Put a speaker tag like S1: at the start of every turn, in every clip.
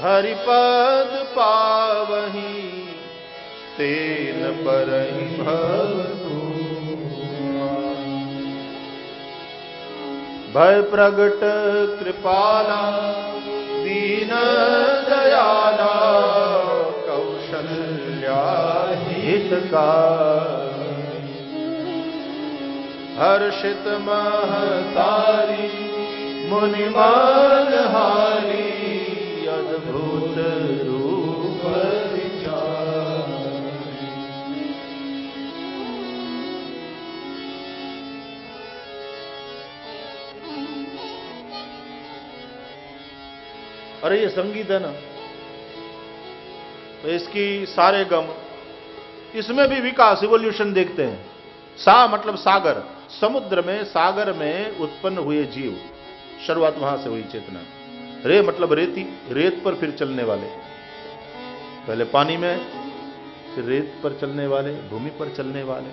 S1: हरिपद पावही तेन पर भय प्रगट कृपाला दीन दयाला कौशल्या हितका हर्षित महतारी मुनिमान हारी अद्भुत रूप अरे, ये संगीत है ना? तो इसकी सारे गम, इसमें भी विकास इवोल्यूशन देखते हैं। सा मतलब सागर, समुद्र में, सागर में उत्पन्न हुए जीव। शुरुआत वहाँ से हुई चेतना। रे मतलब रेती, रेत पर फिर चलने वाले। पहले पानी में, फिर रेत पर चलने वाले, भूमि पर चलने वाले।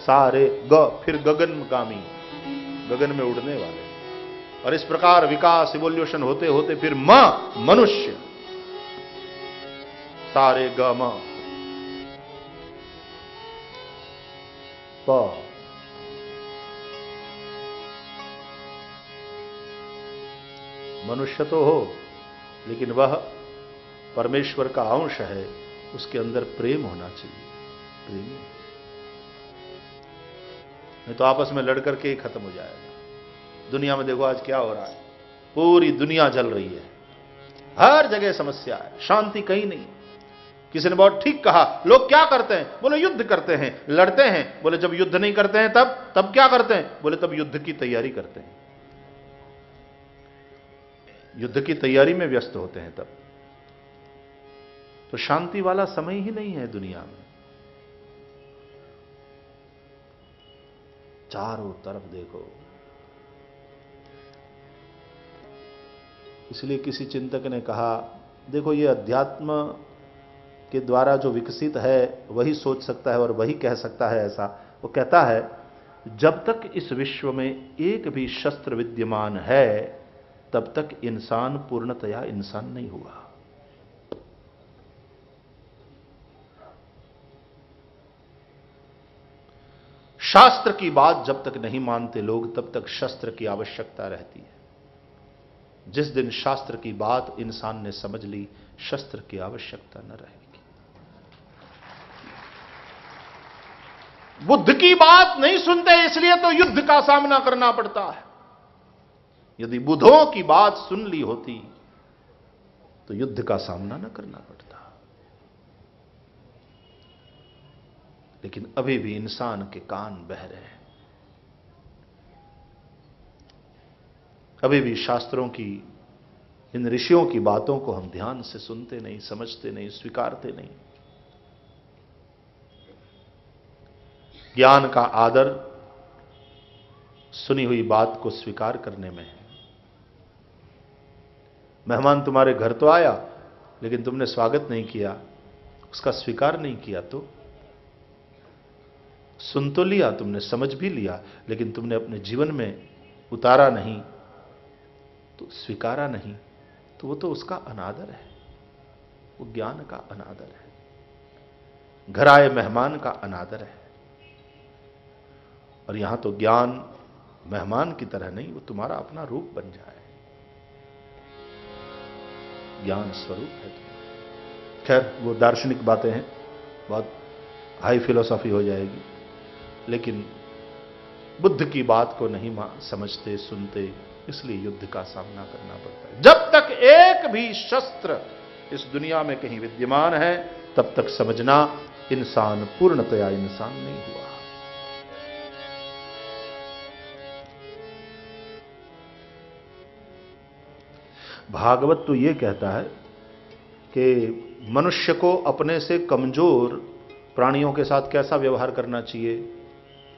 S1: सारे ग, फिर गगन गगनगामी, गगन में उड़ने वाले। और इस प्रकार विकास इवोल्यूशन होते होते फिर म, मनुष्य। सारे ग, म। प। मनुष्य तो हो, लेकिन वह परमेश्वर का अंश है, उसके अंदर प्रेम होना चाहिए। प्रेम नहीं तो आपस में लड़ करके ही खत्म हो जाएगा। दुनिया में देखो आज क्या हो रहा है। पूरी दुनिया जल रही है। हर जगह समस्या है। शांति कहीं नहीं। किसी ने बहुत ठीक कहा, लोग क्या करते हैं? बोले, युद्ध करते हैं, लड़ते हैं। बोले, जब युद्ध नहीं करते हैं तब तब क्या करते हैं? बोले, तब युद्ध की तैयारी करते हैं। युद्ध की तैयारी में व्यस्त होते हैं तब। तो शांति वाला समय ही नहीं है दुनिया में। चारों तरफ़ देखो। इसलिए किसी चिंतक ने कहा, देखो ये अध्यात्म के द्वारा जो विकसित है, वही सोच सकता है और वही कह सकता है ऐसा। वो कहता है, जब तक इस विश्व में एक भी शस्त्र विद्यमान है तब तक इंसान पूर्णतया इंसान नहीं हुआ। शास्त्र की बात जब तक नहीं मानते लोग, तब तक शस्त्र की आवश्यकता रहती है। जिस दिन शास्त्र की बात इंसान ने समझ ली, शस्त्र की आवश्यकता न रहेगी। बुद्ध की बात नहीं सुनते, इसलिए तो युद्ध का सामना करना पड़ता है। यदि बुधों की बात सुन ली होती तो युद्ध का सामना न करना पड़ता। लेकिन अभी भी इंसान के कान बह रहे हैं। अभी भी शास्त्रों की, इन ऋषियों की बातों को हम ध्यान से सुनते नहीं, समझते नहीं, स्वीकारते नहीं। ज्ञान का आदर, सुनी हुई बात को स्वीकार करने में है मेहमान तुम्हारे घर तो आया, लेकिन तुमने स्वागत नहीं किया, उसका स्वीकार नहीं किया तो? सुन तो लिया, तुमने समझ भी लिया, लेकिन तुमने अपने जीवन में उतारा नहीं तो स्वीकारा नहीं तो वो तो उसका अनादर है, वो ज्ञान का अनादर है, घर आए मेहमान का अनादर है। और यहाँ तो ज्ञान मेहमान की तरह नहीं, वो तुम्हारा अपना रूप बन जाए। ज्ञान स्वरूप है खैर, वो दार्शनिक बातें हैं, बहुत हाई फिलोसॉफी हो जाएगी, लेकिन बुद्ध की बात को नहीं समझते, सुनते, इसलिए युद्ध का सामना करना पड़ता है। जब तक एक भी शस्त्र इस दुनिया में कहीं विद्यमान है, तब तक समझना इंसान पूर्णतया इंसान नहीं हुआ। भागवत तो ये कहता है कि मनुष्य को अपने से कमज़ोर प्राणियों के साथ कैसा व्यवहार करना चाहिए?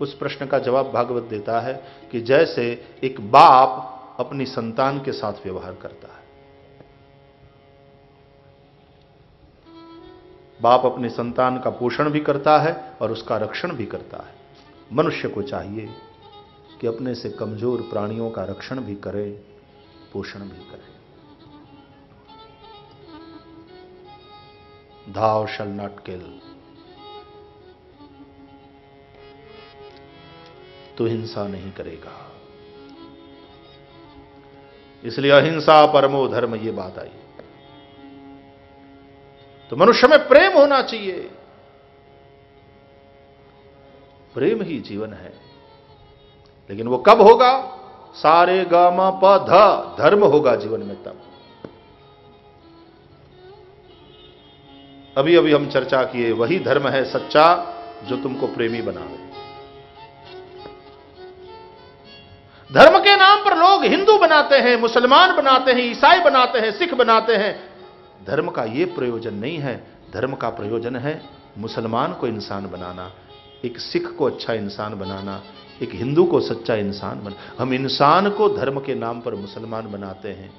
S1: उस प्रश्न का जवाब भागवत देता है कि जैसे एक बाप अपनी संतान के साथ व्यवहार करता है। बाप अपनी संतान का पोषण भी करता है और उसका रक्षण भी करता है। मनुष्य को चाहिए कि अपने से कमज़ोर प्राणियों का रक्षण भी करे, पोषण भी करे। धाव शल नॉट किल तो हिंसा नहीं करेगा। इसलिए अहिंसा परमो धर्म, ये बात आई। तो मनुष्य में प्रेम होना चाहिए। प्रेम ही जीवन है। लेकिन वो कब होगा? सारे गामा प ध, धर्म होगा जीवन में तब। अभी अभी हम चर्चा किए, वही धर्म है सच्चा, जो तुमको प्रेमी बना बनावे। धर्म के नाम पर लोग हिंदू बनाते हैं, मुसलमान बनाते हैं, ईसाई बनाते हैं, सिख बनाते हैं। धर्म का यह प्रयोजन नहीं है। धर्म का प्रयोजन है मुसलमान को इंसान बनाना, एक सिख को अच्छा इंसान बनाना, एक हिंदू को सच्चा इंसान बना। हम इंसान को धर्म के नाम पर मुसलमान बनाते हैं।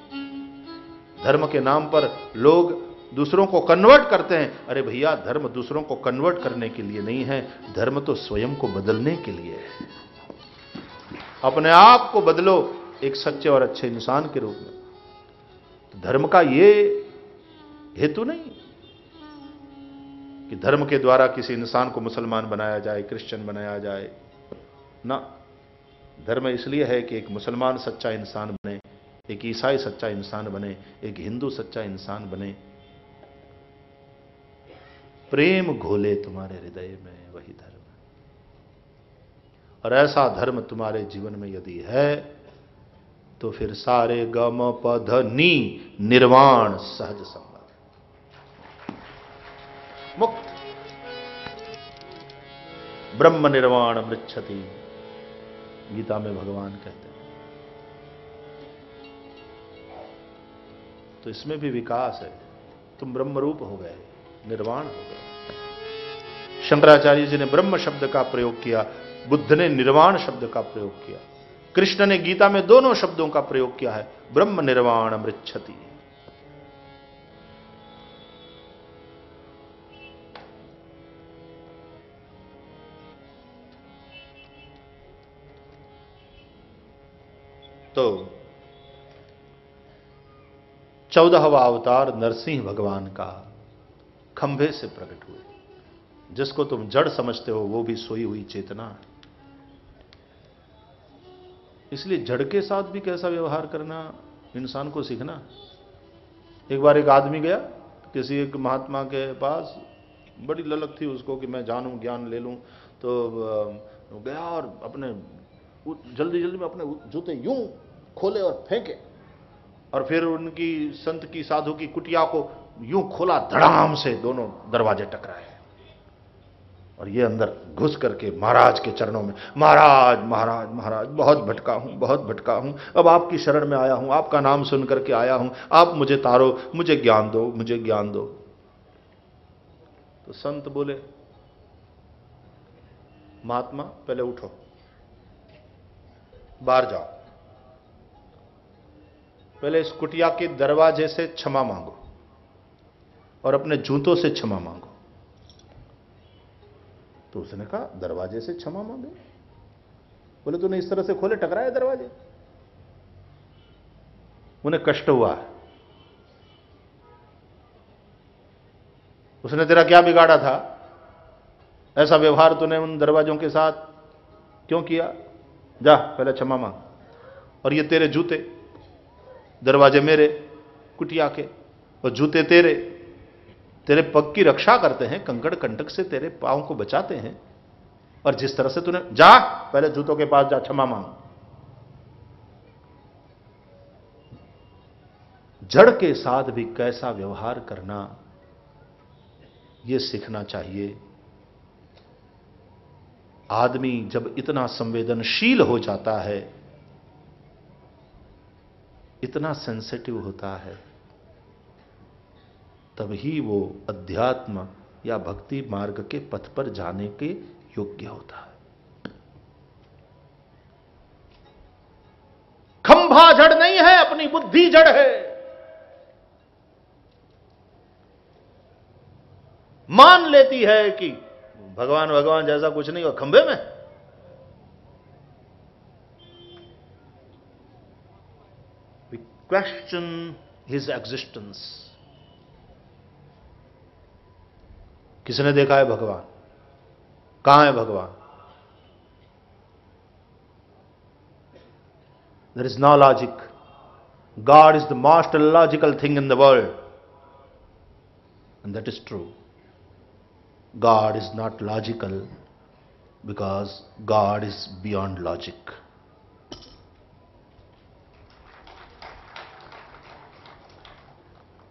S1: धर्म के नाम पर लोग दूसरों को कन्वर्ट करते हैं। अरे भैया, धर्म दूसरों को कन्वर्ट करने के लिए नहीं है। धर्म तो स्वयं को बदलने के लिए है। अपने आप को बदलो एक सच्चे और अच्छे इंसान के रूप में। तो धर्म का ये हेतु नहीं कि धर्म के द्वारा किसी इंसान को मुसलमान बनाया जाए, क्रिश्चियन बनाया जाए। ना। धर्म इसलिए है कि एक मुसलमान सच्चा इंसान बने, एक ईसाई सच्चा इंसान बने, एक हिंदू सच्चा इंसान बने। प्रेम घोले तुम्हारे हृदय में वही धर्म। और ऐसा धर्म तुम्हारे जीवन में यदि है तो फिर सारे गम, पध, नी, निर्वाण, सहज संभव मुक्त। ब्रह्म निर्वाण मृक्षति गीता में भगवान कहते हैं। तो इसमें भी विकास है। तुम ब्रह्म रूप हो गए, निर्वाण हो गए। शंकराचार्य जी ने ब्रह्म शब्द का प्रयोग किया, बुद्ध ने निर्वाण शब्द का प्रयोग किया, कृष्ण ने गीता में दोनों शब्दों का प्रयोग किया है, ब्रह्म निर्वाण मृक्षति तो चौदहवा अवतार नरसिंह भगवान का खंभे से प्रकट हुए। जिसको तुम जड़ समझते हो, वो भी सोई हुई चेतना। है इसलिए जड़ के साथ भी कैसा व्यवहार करना, इंसान को सीखना? एक बार एक आदमी गया, किसी एक महात्मा के पास, बड़ी ललक थी उसको कि मैं जानूं, ज्ञान ले लूँ तो गया और अपने जल्दी जल्दी में अपने जूते यूँ खोले और फेंके। और फिर उनकी संत की साधु की कुटिया को यूँ खोला, धड़ाम से दोनों दरवाजे टकराए। और ये अंदर घुस करके महाराज के चरणों में, महाराज महाराज महाराज, बहुत भटका हूँ, बहुत भटका हूँ। अब आपकी शरण में आया हूँ, आपका नाम सुन करके आया हूँ। आप मुझे तारो, मुझे ज्ञान दो, मुझे ज्ञान दो। तो संत बोले, महात्मा, पहले उठो, बाहर जाओ। पहले इस कुटिया के दरवाजे से क्षमा मांगो और अपने जूतों से क्षमा मांगो। तो उसने कहा, दरवाजे से क्षमा मांगे। बोले, तूने इस तरह से खोले टकराए दरवाजे? उन्हें कष्ट हुआ। उसने तेरा क्या बिगाड़ा था? ऐसा व्यवहार तूने उन दरवाजों के साथ क्यों किया? जा, पहले क्षमा मांग। और ये तेरे जूते, दरवाजे मेरे, कुटिया के, और जूते तेरे तेरे पग की रक्षा करते हैं, कंकड़ कंटक से तेरे पाँव को बचाते हैं। और जिस तरह से तूने, जा, पहले जूतों के पास जा, क्षमा मांग। जड़ के साथ भी कैसा व्यवहार करना यह सीखना चाहिए। आदमी जब इतना संवेदनशील हो जाता है, इतना सेंसिटिव होता है तभी वो अध्यात्म या भक्ति मार्ग के पथ पर जाने के योग्य होता है। खंभा जड़ नहीं है, अपनी बुद्धि जड़ है। मान लेती है कि भगवान भगवान जैसा कुछ नहीं हो खंभे में? क्वेश्चन हिज एग्जिस्टेंस किसने देखा है? भगवान। कहाँ है भगवान? There is no logic God is the most logical thing in the world and that is true God is not logical because God is beyond logic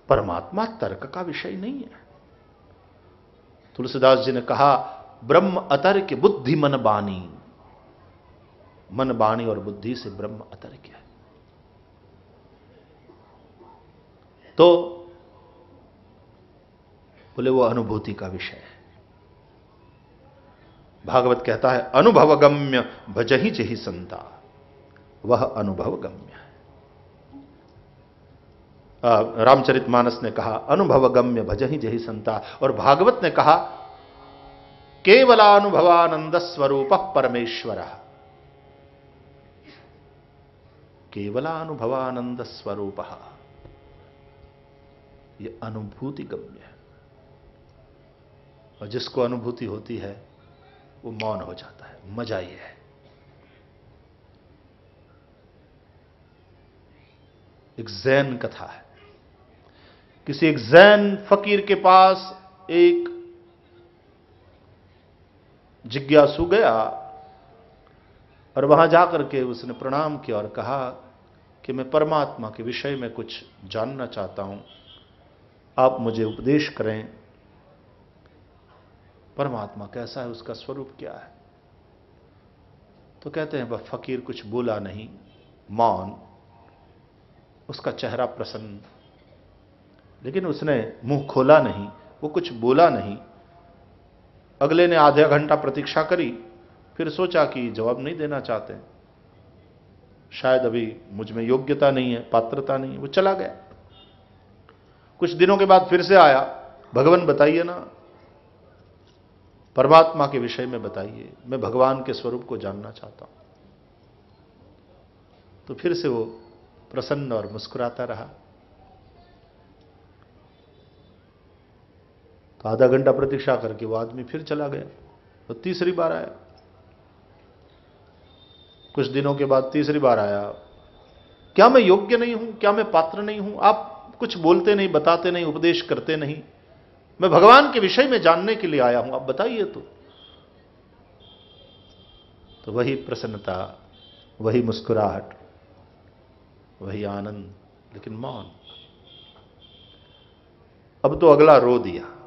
S1: परमात्मा तर्क का विषय नहीं है। तुलसीदास जी ने कहा, ब्रह्म अतर्क बुद्धि मन बानी मन बाणी और बुद्धि से ब्रह्म अतर्क है। तो बोले, वो अनुभूति का विषय है। भागवत कहता है अनुभव गम्य भजही जही संता। वह अनुभव रामचरित मानस ने कहा अनुभव गम्य भज ही जही संता। और भागवत ने कहा केवलानुभवानंद स्वरूप परमेश्वर। केवलानुभवानंद स्वरूप यह अनुभूति गम्य है। और जिसको अनुभूति होती है, वो मौन हो जाता है, मज़ा ही है। एक जैन कथा है। किसी एक जैन फकीर के पास एक जिज्ञासु गया और वहाँ जाकर के उसने प्रणाम किया और कहा कि मैं परमात्मा के विषय में कुछ जानना चाहता हूँ। आप मुझे उपदेश करें। परमात्मा कैसा है, उसका स्वरूप क्या है? तो कहते हैं, वह फकीर कुछ बोला नहीं, मौन, उसका चेहरा प्रसन्न लेकिन उसने मुँह खोला नहीं, वो कुछ बोला नहीं। अगले ने आधा घंटा प्रतीक्षा करी, फिर सोचा कि जवाब नहीं देना चाहते। शायद अभी मुझमें योग्यता नहीं है, पात्रता नहीं है, वो चला गया। कुछ दिनों के बाद फिर से आया, भगवान बताइए ना। परमात्मा के विषय में बताइए, मैं भगवान के स्वरूप को जानना चाहता हूँ। तो फिर से वो प्रसन्न और मुस्कुराता रहा। आधा घंटा प्रतीक्षा करके वो आदमी फिर चला गया। तो तीसरी बार आया। कुछ दिनों के बाद तीसरी बार आया। क्या मैं योग्य नहीं हूँ? क्या मैं पात्र नहीं हूँ? आप कुछ बोलते नहीं, बताते नहीं, उपदेश करते नहीं। मैं भगवान के विषय में जानने के लिए आया हूँ। आप बताइए तो। तो वही प्रसन्नता, वही मुस्कुराहट, वही आनंद, लेकिन मौन। अब तो अगला रो दिया।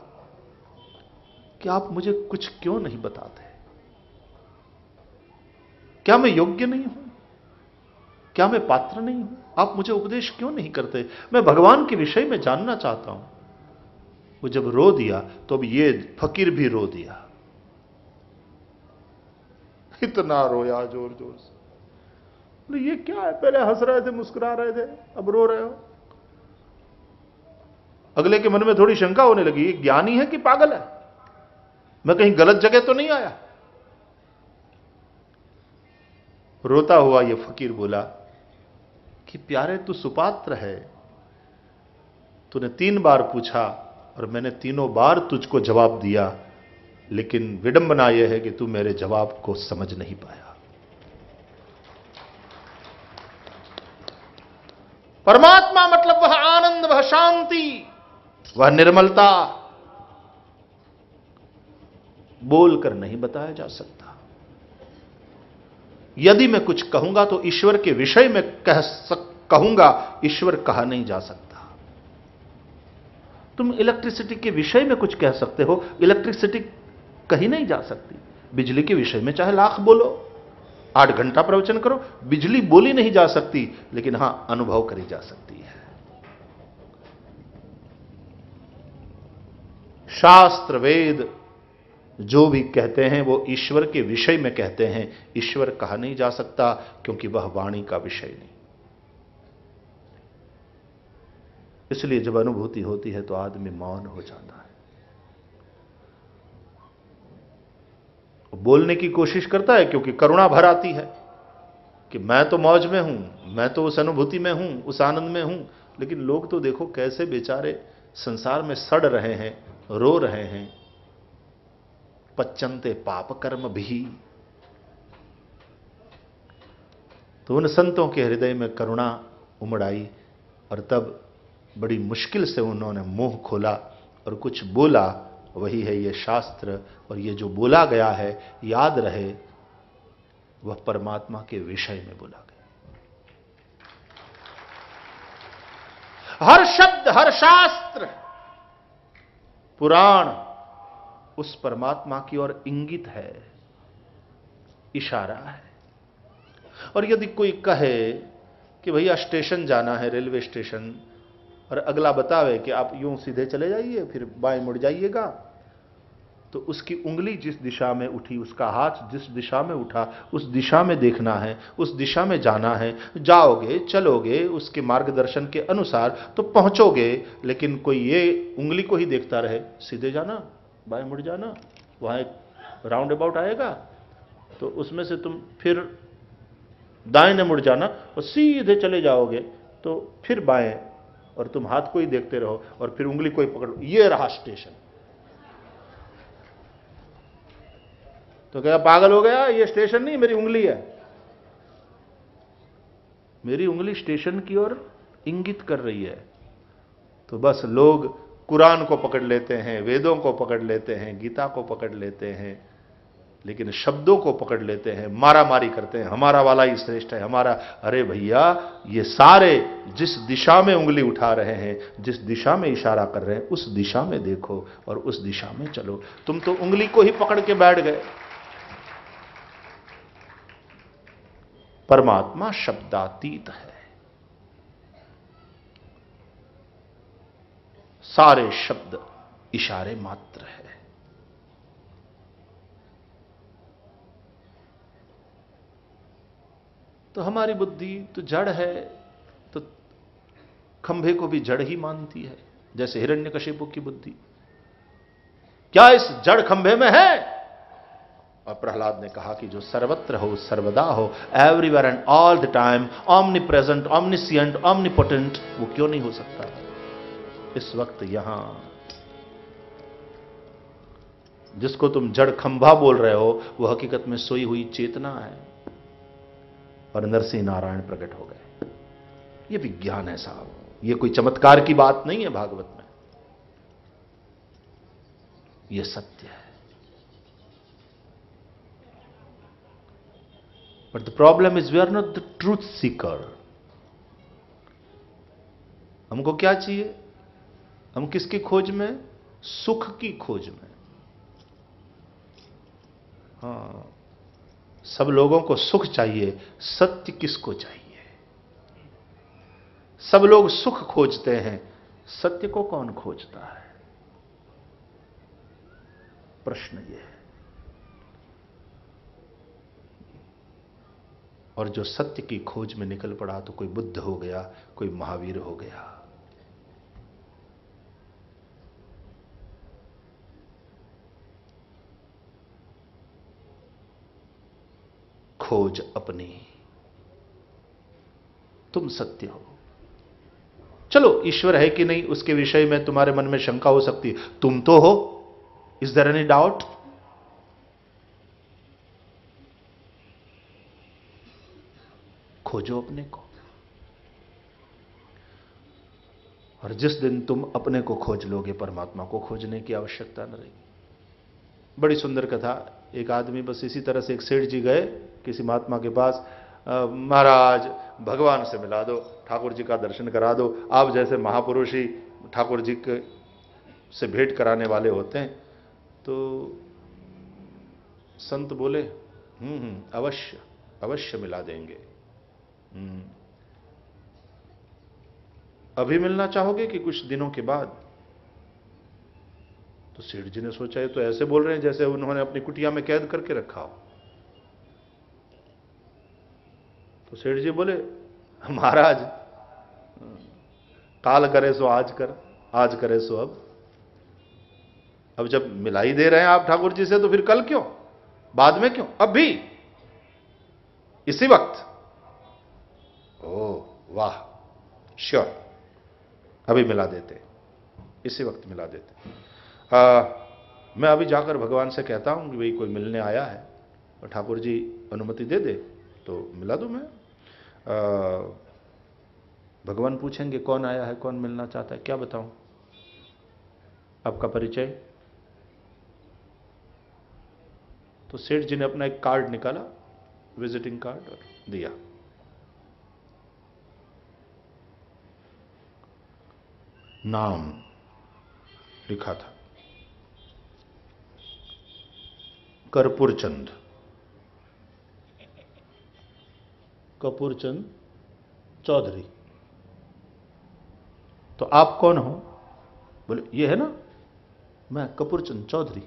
S1: कि आप मुझे कुछ क्यों नहीं बताते? क्या मैं योग्य नहीं हूँ? क्या मैं पात्र नहीं हूँ? आप मुझे उपदेश क्यों नहीं करते? मैं भगवान के विषय में जानना चाहता हूँ। वो जब रो दिया तो अब ये फकीर भी रो दिया। इतना रोया ज़ोर ज़ोर से। बोले, ये क्या है? पहले हंस रहे थे, मुस्कुरा रहे थे, अब रो रहे हो? अगले के मन में थोड़ी शंका होने लगी ज्ञानी है कि पागल है? मैं कहीं गलत जगह तो नहीं आया? रोता हुआ यह फकीर बोला, कि प्यारे, तू सुपात्र है। तूने तीन बार पूछा और मैंने तीनों बार तुझको जवाब दिया, लेकिन विडंबना यह है कि तू मेरे जवाब को समझ नहीं पाया। परमात्मा मतलब वह आनंद, वह शांति, वह निर्मलता बोलकर नहीं बताया जा सकता। यदि मैं कुछ कहूँगा तो ईश्वर के विषय में कह सक, कहूँगा, ईश्वर कहा नहीं जा सकता। तुम इलेक्ट्रिसिटी के विषय में कुछ कह सकते हो, इलेक्ट्रिसिटी कहीं नहीं जा सकती। बिजली के विषय में चाहे लाख बोलो, आठ घंटा प्रवचन करो, बिजली बोली नहीं जा सकती, लेकिन हाँ, अनुभव करी जा सकती है। शास्त्र, वेद जो भी कहते हैं, वो ईश्वर के विषय में कहते हैं। ईश्वर कहा नहीं जा सकता, क्योंकि वह वाणी का विषय नहीं। इसलिए जब अनुभूति होती है तो आदमी मौन हो जाता है। बोलने की कोशिश करता है, क्योंकि करुणा भर आती है कि मैं तो मौज में हूँ, मैं तो उस अनुभूति में हूँ, उस आनंद में हूँ। लेकिन लोग तो देखो कैसे बेचारे संसार में सड़ रहे हैं, रो रहे हैं। पच्चनते पाप कर्म भी। तो उन संतों के हृदय में करुणा उमड़ आई और तब बड़ी मुश्किल से उन्होंने मुँह खोला और कुछ बोला, वही है ये शास्त्र और ये जो बोला गया है, याद रहे। वह परमात्मा के विषय में बोला गया। हर शब्द, हर शास्त्र, पुराण उस परमात्मा की ओर इंगित है, इशारा है। और यदि कोई कहे कि भैया स्टेशन जाना है, रेलवे स्टेशन, और अगला बतावे कि आप यूँ सीधे चले जाइए, फिर बाएँ मुड़ जाइएगा तो उसकी उंगली जिस दिशा में उठी, उसका हाथ जिस दिशा में उठा, उस दिशा में देखना है, उस दिशा में जाना है, जाओगे, चलोगे, उसके मार्गदर्शन के अनुसार तो पहुंचोगे, लेकिन कोई ये उंगली को ही देखता रहे, सीधे जाना। बाएँ मुड़ जाना, वहाँ एक राउंड अबाउट आएगा तो उसमें से तुम फिर दाएँ ने मुड़ जाना और सीधे चले जाओगे तो फिर बाएँ और तुम हाथ को ही देखते रहो और फिर उंगली को ही पकड़ो। ये रहा स्टेशन तो क्या पागल हो गया? ये स्टेशन नहीं, मेरी उंगली है। मेरी उंगली स्टेशन की ओर इंगित कर रही है। तो बस लोग कुरान को पकड़ लेते हैं, वेदों को पकड़ लेते हैं, गीता को पकड़ लेते हैं, लेकिन शब्दों को पकड़ लेते हैं मारा मारी करते हैं। हमारा वाला ही श्रेष्ठ है, हमारा, अरे भैया, ये सारे जिस दिशा में उंगली उठा रहे हैं, जिस दिशा में इशारा कर रहे हैं, उस दिशा में देखो और उस दिशा में चलो। तुम तो उंगली को ही पकड़ के बैठ गए। परमात्मा शब्दातीत है। सारे शब्द इशारे मात्र है। तो हमारी बुद्धि तो जड़ है तो खंभे को भी जड़ ही मानती है, जैसे हिरण्यकशिपु की बुद्धि। क्या इस जड़ खंभे में है? और प्रहलाद ने कहा कि जो सर्वत्र हो, सर्वदा हो everywhere and all the time omnipresent omniscient omnipotent वो क्यों नहीं हो सकता? इस वक्त यहाँ। जिसको तुम जड़ खंभा बोल रहे हो, वो हकीकत में सोई हुई चेतना है। और नरसिंह नारायण प्रकट हो गए। ये विज्ञान है साहब। ये कोई चमत्कार की बात नहीं है भागवत में। ये सत्य है। But the problem is we are not the truth seeker हमको क्या चाहिए? हम किसकी खोज में? सुख की खोज में। हाँ सब लोगों को सुख चाहिए, सत्य किसको चाहिए? सब लोग सुख खोजते हैं, सत्य को कौन खोजता है? प्रश्न यह है। और जो सत्य की खोज में निकल पड़ा तो कोई बुद्ध हो गया, कोई महावीर हो गया। खोज अपनी। तुम सत्य हो। चलो, ईश्वर है कि नहीं, उसके विषय में तुम्हारे मन में शंका हो सकती तुम तो हो। इज़ दर एनी डाउट खोजो अपने को। और जिस दिन तुम अपने को खोज लोगे, परमात्मा को खोजने की आवश्यकता न रहेगी। बड़ी सुंदर कथा। एक आदमी बस इसी तरह से एक सेठ जी गए। किसी महात्मा के पास महाराज, भगवान से मिला दो, ठाकुर जी का दर्शन करा दो। आप जैसे महापुरुष ही ठाकुर जी के से भेंट कराने वाले होते हैं तो संत बोले हम्म हम्म अवश्य अवश्य मिला देंगे। हम्म। अभी मिलना चाहोगे कि कुछ दिनों के बाद? तो सेठ जी ने सोचा, ये तो ऐसे बोल रहे हैं जैसे उन्होंने अपनी कुटिया में कैद करके रखा हो। तो सेठ जी बोले महाराज काल करे सो आज कर आज करे सो अब। अब जब मिलाई दे रहे हैं आप ठाकुर जी से तो फिर कल क्यों? बाद में क्यों? अब भी। इसी वक्त। ओ वाह श्योर। अभी मिला देते। इसी वक्त मिला देते। आ, मैं अभी जाकर भगवान से कहता हूँ कि भाई कोई मिलने आया है और ठाकुर जी अनुमति दे दे तो मिला दूँ मैं? भगवान पूछेंगे, कौन आया है, कौन मिलना चाहता है? क्या बताऊँ? आपका परिचय? तो सेठ जी ने अपना एक कार्ड निकाला विजिटिंग कार्ड और दिया। नाम लिखा था। कर्पूरचंद। कपूरचंद चौधरी। तो आप कौन हो? बोले, ये है ना, मैं कपूरचंद चौधरी।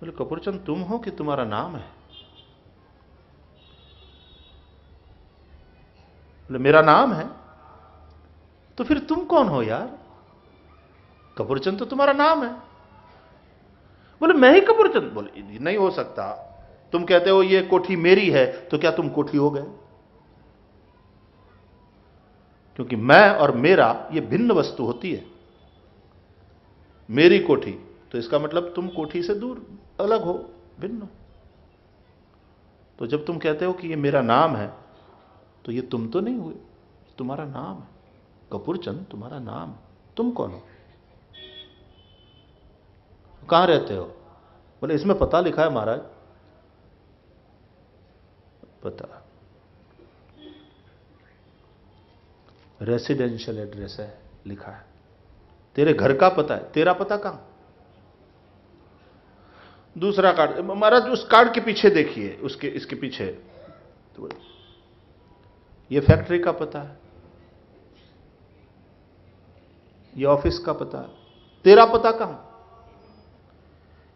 S1: बोले, कपूरचंद, तुम हो कि तुम्हारा नाम है? बोले, मेरा नाम है। तो फिर तुम कौन हो यार? कपूरचंद तो तुम्हारा नाम है। बोले, मैं ही कपूरचंद। बोले, नहीं हो सकता। तुम कहते हो, ये कोठी मेरी है तो क्या तुम कोठी हो गए? क्योंकि मैं और मेरा, ये भिन्न वस्तु होती है। मेरी कोठी तो इसका मतलब तुम कोठी से दूर, अलग हो, भिन्न हो। तो जब तुम कहते हो कि ये मेरा नाम है तो ये तुम तो नहीं हुए तुम्हारा नाम है। कपूरचंद तुम्हारा नाम तुम कौन हो? कहाँ रहते हो? बोले, इसमें पता लिखा है, महाराज पता। रेसिडेंशियल एड्रेस है, लिखा है। तेरे घर का पता है, तेरा पता कहाँ? दूसरा कार्ड महाराज, उस कार्ड के पीछे देखिए, उसके, इसके पीछे। तो ये फैक्ट्री का पता है। ये ऑफ़िस का पता है। तेरा पता कहाँ?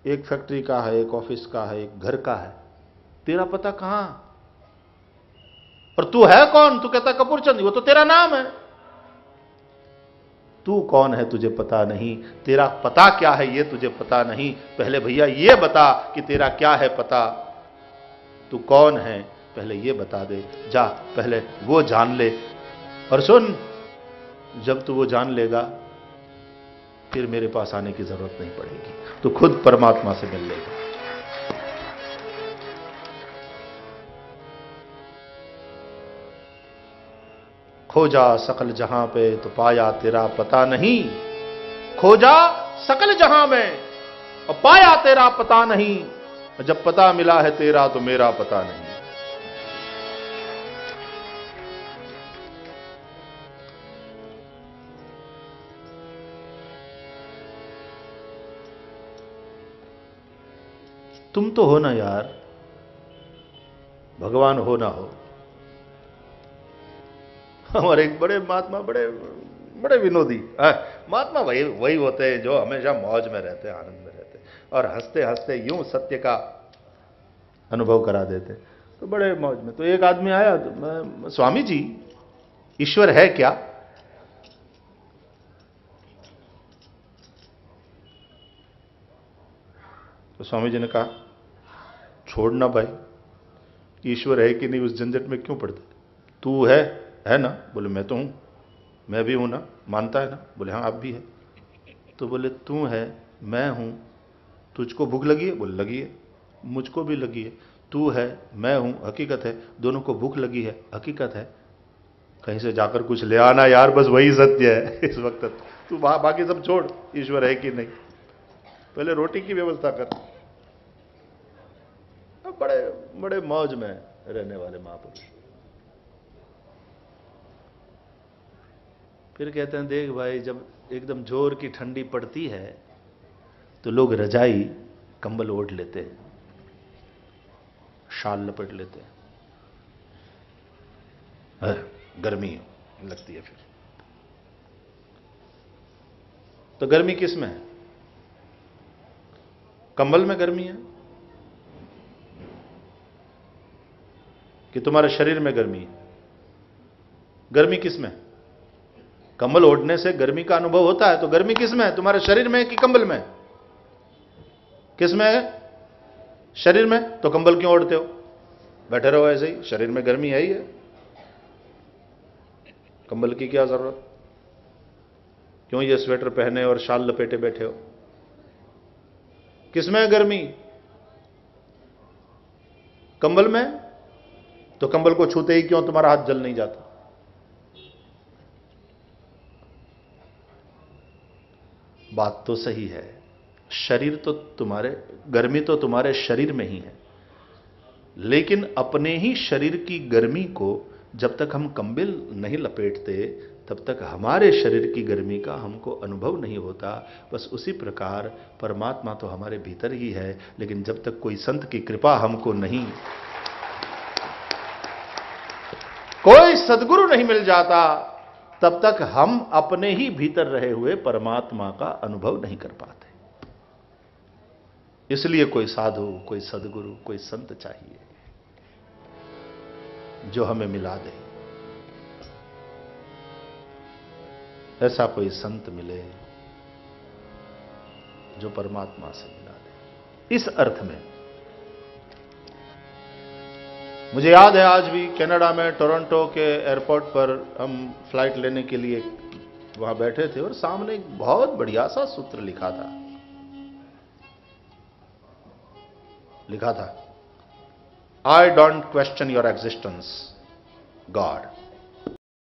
S1: एक फैक्ट्री का है, एक ऑफ़िस का है, एक घर का है। तेरा पता कहाँ? और तू है कौन? तू कहता, कपूरचंद, वो तो तेरा नाम है। तू कौन है तुझे पता नहीं? तेरा पता क्या है? ये तुझे पता नहीं। पहले भैया ये बता कि तेरा क्या है पता। तू कौन है? पहले ये बता दे। जा, पहले वो जान ले। और सुन, जब तू वो जान लेगा, फिर मेरे पास आने की ज़रूरत नहीं पड़ेगी। तो खुद परमात्मा से मिल लेगा। खोजा सकल जहाँ पे तो पाया तेरा पता नहीं। खोजा सकल जहाँ में और पाया तेरा पता नहीं। जब पता मिला है तेरा तो मेरा पता नहीं। तुम तो हो ना यार, भगवान हो ना हो। हमारे एक बड़े महात्मा, बड़े बड़े विनोदी। महात्मा वही वही होते हैं जो हमेशा मौज में रहते हैं, आनंद में रहते हैं और हँसते हँसते यूँ सत्य का अनुभव करा देते तो बड़े मौज में। तो एक आदमी आया तो मैं, स्वामी जी, ईश्वर है क्या? तो स्वामी जी ने कहा, छोड़ना भाई, ईश्वर है कि नहीं, उस झंझट में क्यों पड़ते? तू है है ना? बोले, मैं तो हूँ। मैं भी हूँ ना? मानता है ना? बोले हाँ आप भी है। तो बोले, तू है, मैं हूँ। तुझको भूख लगी है? बोले, लगी है। मुझको भी लगी है। तू है, मैं हूँ। हकीकत है, दोनों को भूख लगी है। हकीकत है। कहीं से जाकर कुछ ले आना यार, बस वही सत्य है। इस वक्त तू बाकी सब छोड़। ईश्वर है कि नहीं? पहले रोटी की व्यवस्था कर। बड़े बड़े मौज में रहने वाले महापुरुष। फिर कहते हैं, देख भाई, जब एकदम ज़ोर की ठंडी पड़ती है तो लोग रजाई कंबल ओढ़ लेते हैं, शाल लपेट लेते हैं। गर्मी लगती है फिर। तो गर्मी किसमें है? कंबल में गर्मी है? कि तुम्हारे शरीर में गर्मी है? गर्मी किसमें कंबल ओढ़ने से गर्मी का अनुभव होता है तो गर्मी किसमें है? तुम्हारे शरीर में कि कंबल में किसमें है? शरीर में? तो कंबल क्यों ओढ़ते हो? बैठे रहो ऐसे ही, शरीर में गर्मी है ही है। कंबल की क्या ज़रूरत? क्यों ये स्वेटर पहने और शाल लपेटे बैठे हो? किसमें है गर्मी? कंबल में? तो कंबल को छूते ही क्यों तुम्हारा हाथ जल नहीं जाता? बात तो सही है। शरीर तो तुम्हारे, गर्मी तो तुम्हारे शरीर में ही है। लेकिन अपने ही शरीर की गर्मी को जब तक हम कंबिल नहीं लपेटते, तब तक हमारे शरीर की गर्मी का हमको अनुभव नहीं होता। बस उसी प्रकार परमात्मा तो हमारे भीतर ही है, लेकिन जब तक कोई संत की कृपा हमको नहीं, कोई सदगुरु नहीं मिल जाता। तब तक हम अपने ही भीतर रहे हुए परमात्मा का अनुभव नहीं कर पाते। इसलिए कोई साधु, कोई सदगुरु, कोई संत चाहिए जो हमें मिला दे। ऐसा कोई संत मिले जो परमात्मा से मिला दे। इस अर्थ में मुझे याद है आज भी कनाडा में टोरंटो के एयरपोर्ट पर हम फ़्लाइट लेने के लिए वहाँ बैठे थे और सामने एक बहुत बढ़िया सा सूत्र लिखा था। लिखा था I don't question your existence God